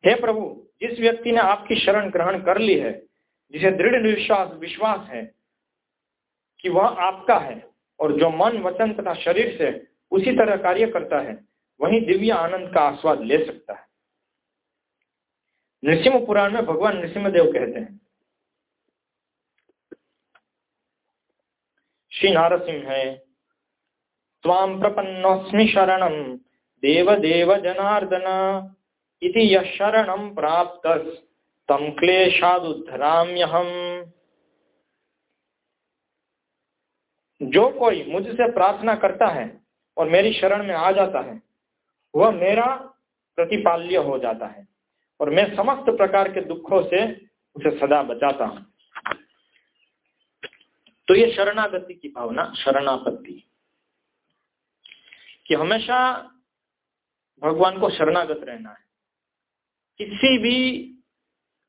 हे प्रभु, जिस व्यक्ति ने आपकी शरण ग्रहण कर ली है, जिसे दृढ़ विश्वास विश्वास है कि वह आपका है, और जो मन, वचन तथा शरीर से उसी तरह कार्य करता है, वही दिव्य आनंद का आस्वाद ले सकता है। नृसिंह पुराण में भगवान नृसिंहदेव कहते हैं। श्री नारसिंह है। स्वाम प्रपन्नोस्मि शरणम देव देव जनार्दन। इति यह शरणम प्राप्त तम क्लेशादुद्धराम्यहम। जो कोई मुझसे प्रार्थना करता है और मेरी शरण में आ जाता है, वह मेरा प्रतिपाल्य हो जाता है। और मैं समस्त प्रकार के दुखों से उसे सदा बचाता हूँ। तो ये शरणागति की भावना, शरणापत्ति। कि हमेशा भगवान को शरणागत रहना है। किसी भी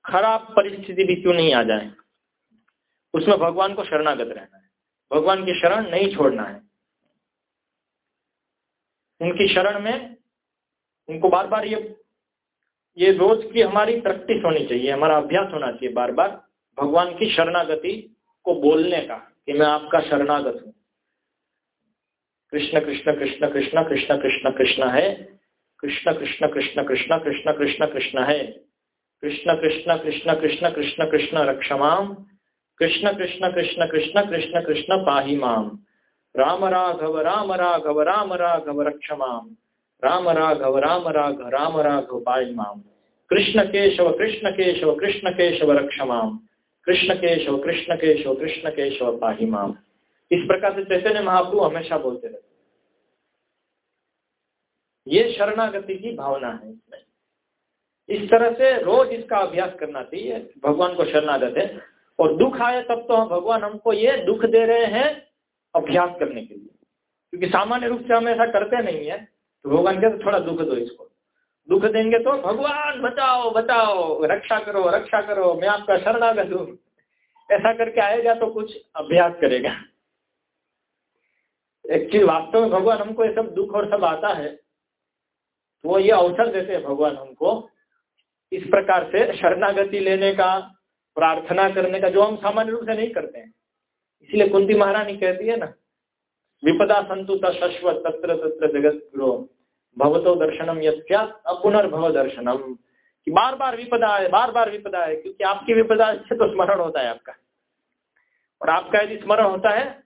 खराब परिस्थिति भी क्यों नहीं आ जाए? उसमें भगवान को शरणागत रहना है। भगवान की शरण नहीं छोड़ना है। उनकी शरण में उनको बार बार ये ये रोज की हमारी प्रैक्टिस होनी चाहिए हमारा अभ्यास होना चाहिए बार बार भगवान की शरणागति को बोलने का कि मैं आपका शरणागत हूँ कृष्ण कृष्ण कृष्ण कृष्ण कृष्ण कृष्ण कृष्ण है कृष्ण कृष्ण कृष्ण कृष्ण कृष्ण कृष्ण कृष्ण है कृष्ण कृष्ण कृष्ण कृष्ण कृष्ण कृष्ण रक्षमाम कृष्ण कृष्ण कृष्ण कृष्ण कृष्ण कृष्ण पाही माम राम राघव राम राघव राम राघव रक्षमाम राम राघव राम राघव राम राघव पाई माम। कृष्ण केशव कृष्ण केशव कृष्ण केशव रक्षमाम कृष्ण केशव कृष्ण केशव कृष्ण केशव पाही माम। इस प्रकार से चैतन्य महाप्रभु हमेशा बोलते रहते ये शरणागति की भावना है इसमें। इस तरह से रोज इसका अभ्यास करना चाहिए। भगवान को शरणागत है। और दुख आए तब तो हम भगवान हमको ये दुख दे रहे हैं अभ्यास करने के लिए। क्योंकि सामान्य रूप से हम ऐसा करते नहीं है। तो भगवान कहते, थोड़ा दुख दो इसको। दुख देंगे तो भगवान, बचाओ बचाओ, रक्षा करो रक्षा करो, मैं आपका शरणागत हूँ। ऐसा करके आएगा तो कुछ अभ्यास करेगा। एक्चुअली वास्तव में भगवान हमको ये सब दुख और सब आता है तो वो ये अवसर देते हैं भगवान हमको इस प्रकार से शरणागति लेने का, प्रार्थना करने का, जो हम सामान्य रूप से नहीं करते हैं। इसलिए कुंती महारानी कहती है ना, विपदा संतु तत्र तत्र जगत गुरु भवतो दर्शनम यज्ञ अपुनर्भव दर्शनम कि बार बार विपदा है बार बार विपदा है क्योंकि आपकी विपदा से तो स्मरण होता है आपका। और आपका यदि स्मरण होता है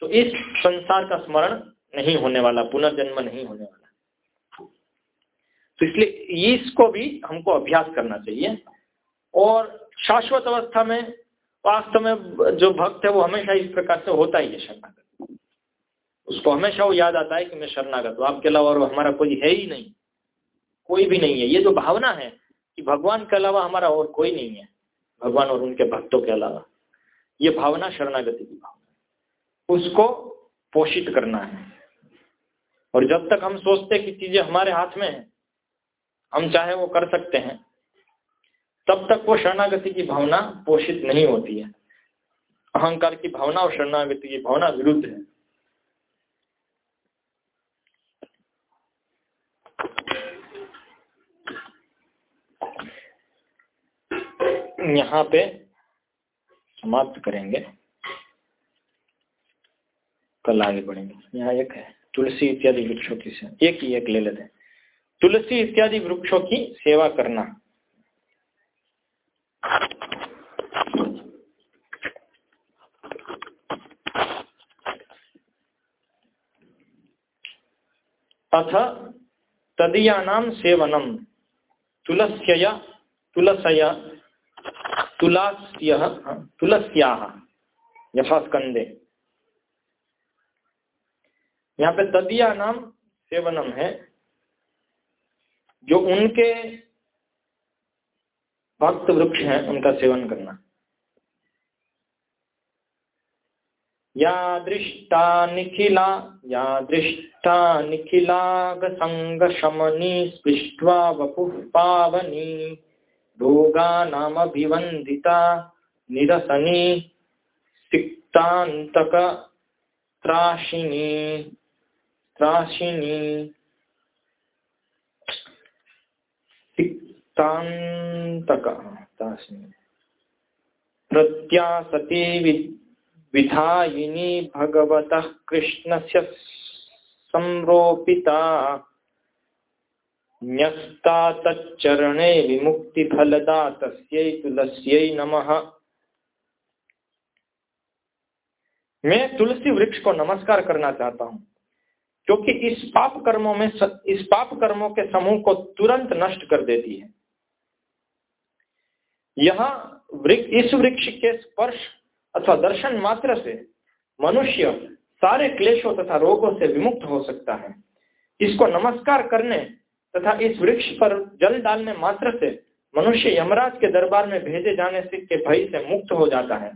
तो इस संसार का स्मरण नहीं होने वाला, पुनर्जन्म नहीं होने वाला। तो इसलिए इसको भी हमको अभ्यास करना चाहिए। और शाश्वत अवस्था में, वास्तव में जो भक्त है, वो हमेशा इस प्रकार से होता ही है शरणागत। उसको हमेशा वो याद आता है कि मैं शरणागत हूँ। आपके अलावा और हमारा कोई है ही नहीं। कोई भी नहीं है। ये जो भावना है कि भगवान के अलावा हमारा और कोई नहीं है, भगवान और उनके भक्तों के अलावा, ये भावना शरणागति की भावना उसको पोषित करना है। और जब तक हम सोचते कि चीज़ें हमारे हाथ में है, हम चाहे वो कर सकते हैं, तब तक वो शरणागति की भावना पोषित नहीं होती है। अहंकार की भावना और शरणागति की भावना विरुद्ध है। यहाँ पे समाप्त करेंगे। कल आगे बढ़ेंगे। यहाँ एक है, तुलसी इत्यादि वृक्षों की सेवा। एक ही एक ले लेते हैं। तुलसी इत्यादि वृक्षों की सेवा करना। अथ तदीयानाम सेवनम। तुलस्या तुलसया तुलास्य यहाँ पे तदिया नाम सेवनम है, जो उनके भक्त वृक्ष हैं, उनका सेवन करना। या दृष्टा निखिला या दृष्टा निखिलाग संग शमनी, स्पृष्ट्वा वपु पावनी। भोगानामभिवन्दिता निरसनी सिक्तान्तक त्राशिनी त्राशिनी सिक्तान्तक त्राशिनी। प्रत्यासति विधायिनी भगवतः कृष्णस्य संरोपिता। न्यस्ता तच्चरणे फलदा तस्यै तुलस्यै नमः। मैं तुलसी वृक्ष को नमस्कार करना चाहता हूँ, क्योंकि इस पाप कर्मों में इस पाप कर्मों के समूह को तुरंत नष्ट कर देती है। यह इस वृक्ष के स्पर्श अथवा दर्शन मात्र से मनुष्य सारे क्लेशों तथा रोगों से विमुक्त हो सकता है। इसको नमस्कार करने तथा इस वृक्ष पर जल डालने मात्र से मनुष्य यमराज के दरबार में भेजे जाने से के भय से मुक्त हो जाता है।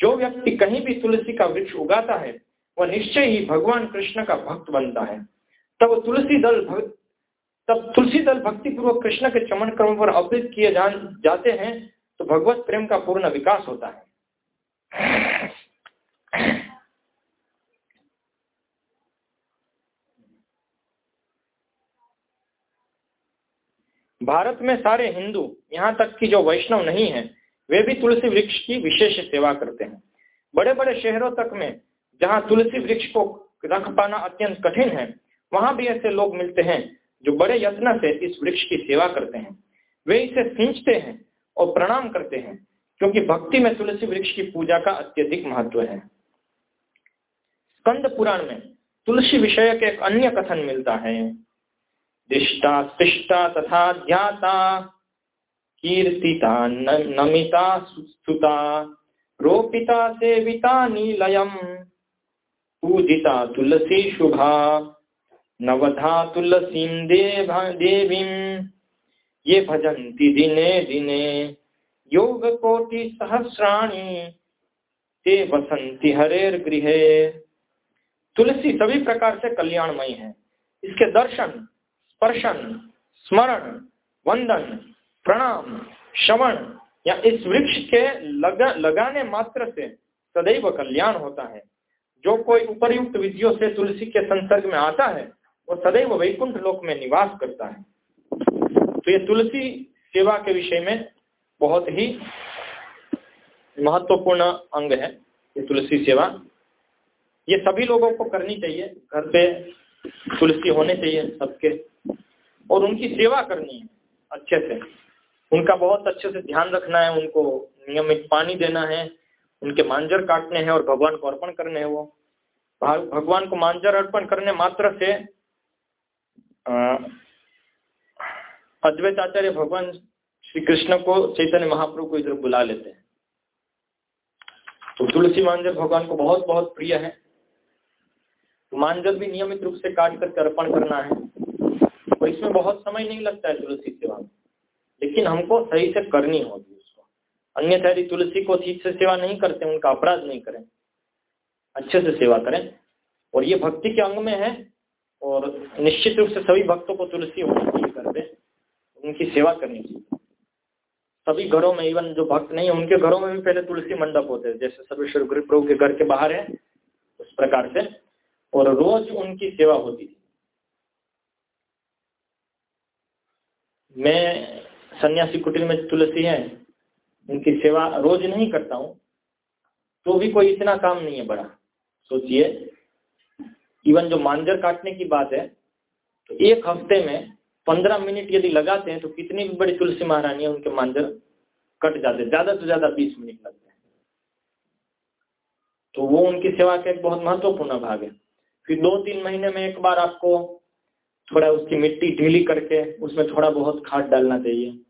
जो व्यक्ति कहीं भी तुलसी का वृक्ष उगाता है, वह निश्चय ही भगवान कृष्ण का भक्त बनता है। तब तुलसी दल तब तुलसी दल भक्ति पूर्वक कृष्ण के चमन क्रम पर अवृत किए जान, जाते हैं तो भगवत प्रेम का पूर्ण विकास होता है। भारत में सारे हिंदू यहाँ तक कि जो वैष्णव नहीं है, वे भी तुलसी वृक्ष की विशेष सेवा करते हैं। बड़े बड़े शहरों तक में जहाँ तुलसी वृक्ष को रख पाना अत्यंत कठिन है, वहाँ भी ऐसे लोग मिलते हैं जो बड़े यत्न से इस वृक्ष की सेवा करते हैं। वे इसे सिंचते हैं और प्रणाम करते हैं, क्योंकि भक्ति में तुलसी वृक्ष की पूजा का अत्यधिक महत्व है। स्कंद पुराण में तुलसी विषय के एक अन्य कथन मिलता है। दिष्टा स्पृष्टा तथा ध्याता कीर्तिता नमिता सुता रोपिता सेविता नीलयम, पूजिता तुलसी शुभा, नवधा तुलसी देवी, ये भजन्ति दिने दिने योग कोटि सहस्राणी ते बसंती हरेर गृह तुलसी सभी प्रकार से कल्याणमयी है। इसके दर्शन स्पर्शन स्मरण वंदन प्रणाम श्रवण या इस वृक्ष के लगा, लगाने मात्र से सदैव कल्याण होता है। जो कोई उपरयुक्त विधियों से तुलसी के संसर्ग में आता है वो सदैव वैकुंठ लोक में निवास करता है। तो ये तुलसी सेवा के विषय में बहुत ही महत्वपूर्ण अंग है ये तुलसी सेवा। ये सभी लोगों को करनी चाहिए। घर पे तुलसी होने चाहिए सबके। और उनकी सेवा करनी है, अच्छे से। उनका बहुत अच्छे से ध्यान रखना है, उनको नियमित पानी देना है, उनके मांजर काटने हैं और भगवान को अर्पण करने हैं वो। भगवान को मांजर अर्पण करने मात्र से अद्वैत आचार्य भगवान श्री कृष्ण को चैतन्य महाप्रभु को इधर बुला लेते हैं। तो तुलसी मांजर भगवान को बहुत बहुत प्रिय है। मांजर भी नियमित रूप से काट करके अर्पण करना है। और इसमें बहुत समय नहीं लगता है तुलसी सेवा में। लेकिन हमको सही से करनी होगी उसको। अन्यथा यदि तुलसी को ठीक से सेवा नहीं करते, उनका अपराध नहीं करें। अच्छे से सेवा करें। और ये भक्ति के अंग में है, और निश्चित रूप से सभी भक्तों को तुलसी होनी चाहिए करते उनकी सेवा करनी चाहिए। सभी घरों में इवन जो भक्त नहीं है उनके घरों में भी पहले तुलसी मंडप होते हैं। जैसे सर्वेश्वर गुरु प्रभु के घर के बाहर है, उस प्रकार से। और रोज उनकी सेवा होती थी। मैं सन्यासी कुटीर में तुलसी है, उनकी सेवा रोज नहीं करता हूँ तो भी कोई इतना काम नहीं है बड़ा। सोचिए, इवन जो मांजर काटने की बात है तो एक हफ़्ते में पंद्रह मिनट यदि लगाते हैं तो कितनी भी बड़ी तुलसी महारानी है, उनके मांजर कट जाते हैं, ज़्यादा से ज़्यादा बीस मिनट लगते हैं। तो वो उनकी सेवा का एक बहुत महत्वपूर्ण भाग है। फिर दो तीन महीने में एक बार आपको थोड़ा उसकी मिट्टी ढीली करके उसमें थोड़ा बहुत खाद डालना चाहिए।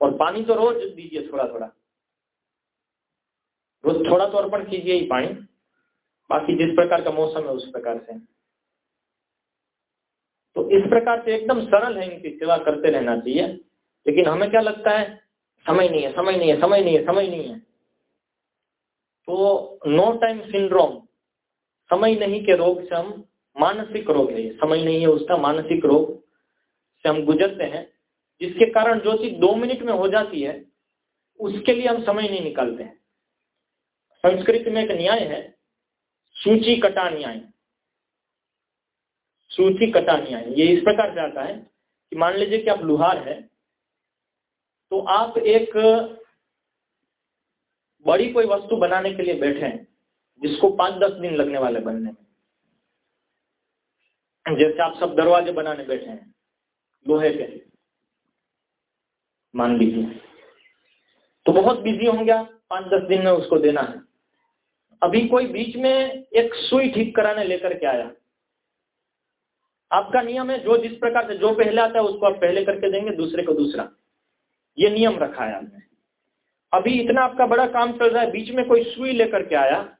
और पानी तो रोज दीजिए थोड़ा थोड़ा। रोज थोड़ा तो अर्पण कीजिए ही पानी। बाकी जिस प्रकार का मौसम है उस प्रकार से। तो इस प्रकार से एकदम सरल है इनकी सेवा करते रहना चाहिए। लेकिन हमें क्या लगता है? समय नहीं है, समय नहीं है, समय नहीं है, समय नहीं है। तो नो टाइम सिंड्रोम समय नहीं के रोग से हम मानसिक रोग है समय नहीं है उसका मानसिक रोग से हम गुजरते हैं, जिसके कारण जो चीज़ दो मिनट में हो जाती है, उसके लिए हम समय नहीं निकालते हैं। संस्कृत में एक न्याय है, सूची कटा न्याय। सूची कटा न्याय, ये इस प्रकार से आता है कि मान लीजिए कि आप लुहार है तो आप एक बड़ी कोई वस्तु बनाने के लिए बैठे हैं, जिसको पाँच दस दिन लगने वाले बनने में। जैसे आप सब दरवाजे बनाने बैठे हैं, लोहे के। मान लीजिए। तो बहुत बिज़ी होंगे आप पाँच दस दिन में उसको देना है। अभी कोई बीच में एक सुई ठीक कराने लेकर के आया। आपका नियम है, जो जिस प्रकार से जो पहले आता है, उसको आप पहले करके देंगे, दूसरे को दूसरा। ये नियम रखा है आपने। अभी इतना आपका बड़ा काम चल रहा है, बीच में कोई सुई लेकर के आया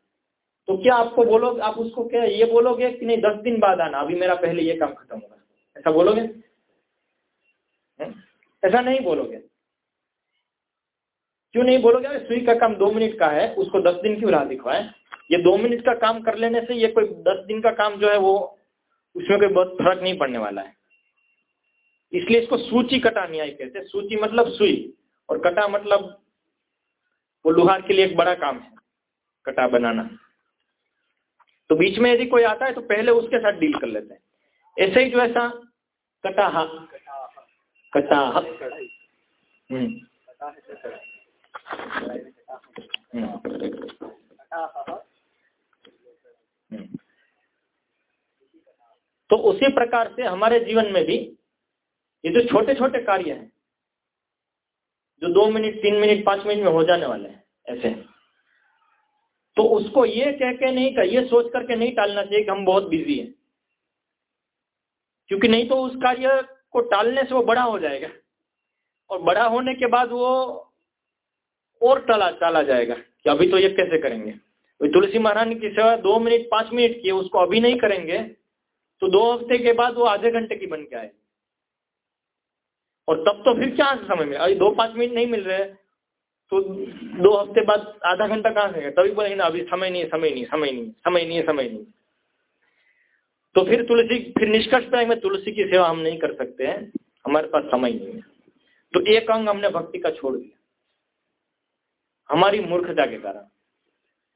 तो क्या आपको बोलोगे, आप उसको क्या, ये बोलोगे कि नहीं, दस दिन बाद आना, अभी मेरा पहले ये काम खत्म होगा। ऐसा बोलोगे? ऐसा नहीं बोलोगे। क्यों नहीं बोलोगे? अरे, सुई का काम दो मिनट का है, उसको दस दिन क्यों राह दिखवाए। ये दो मिनट का काम कर लेने से ये कोई दस दिन का काम जो है वो, उसमें कोई बहुत फ़र्क नहीं पड़ने वाला है। इसलिए इसको सूची कटा न्याय कहते हैं। सूची मतलब सुई, और कटा मतलब वो लुहार के लिए एक बड़ा काम है, कटा बनाना। तो बीच में यदि कोई आता है तो पहले उसके साथ डील कर लेते हैं। ऐसे ही जो ऐसा कटा कथा हम्म। तो उसी प्रकार से हमारे जीवन में भी ये जो छोटे छोटे कार्य हैं, जो दो मिनट, तीन मिनट, पाँच मिनट में हो जाने वाले हैं, ऐसे। तो उसको ये कह के नहीं कर, ये सोच करके नहीं टालना चाहिए कि हम बहुत बिज़ी हैं। क्योंकि नहीं तो उस कार्य को टालने से वो बड़ा हो जाएगा। और बड़ा होने के बाद वो और टाला टाला जाएगा कि अभी तो ये कैसे करेंगे? तो तुलसी महारानी की सेवा दो मिनट, पाँच मिनट की उसको अभी नहीं करेंगे तो दो हफ़्ते के बाद वो आधे घंटे की बन के आए। और तब तो फिर क्या समय में अभी दो, पाँच मिनट नहीं मिल रहे। तो दो हफ़्ते बाद आधा घंटा कहाँ से तभी बोलेंगे ना अभी समय नहीं है, समय नहीं समय नहीं समय नहीं है, समय नहीं तो फिर तुलसी, फिर निष्कर्ष पे में तुलसी की सेवा हम नहीं कर सकते हैं, हमारे पास समय नहीं है। तो एक अंग हमने भक्ति का छोड़ दिया। हमारी मूर्खता के कारण।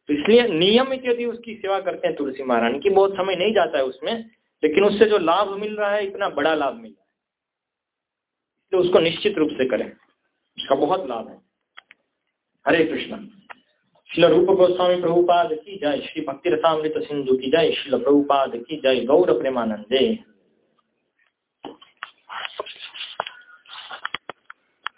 तो इसलिए नियमित यदि उसकी सेवा करते हैं तुलसी महारानी की, बहुत समय नहीं जाता है उसमें, लेकिन उससे जो लाभ मिल रहा है, इतना बड़ा लाभ मिल रहा है। इसलिए उसको निश्चित रूप से करें। उसका बहुत लाभ है। हरे कृष्ण। श्री रूप गोस्वामी प्रभुपाद की जय। श्री भक्ति रसामृत सिंधु की जय। श्री प्रभुपाद की जय। गौर प्रेमानंदे।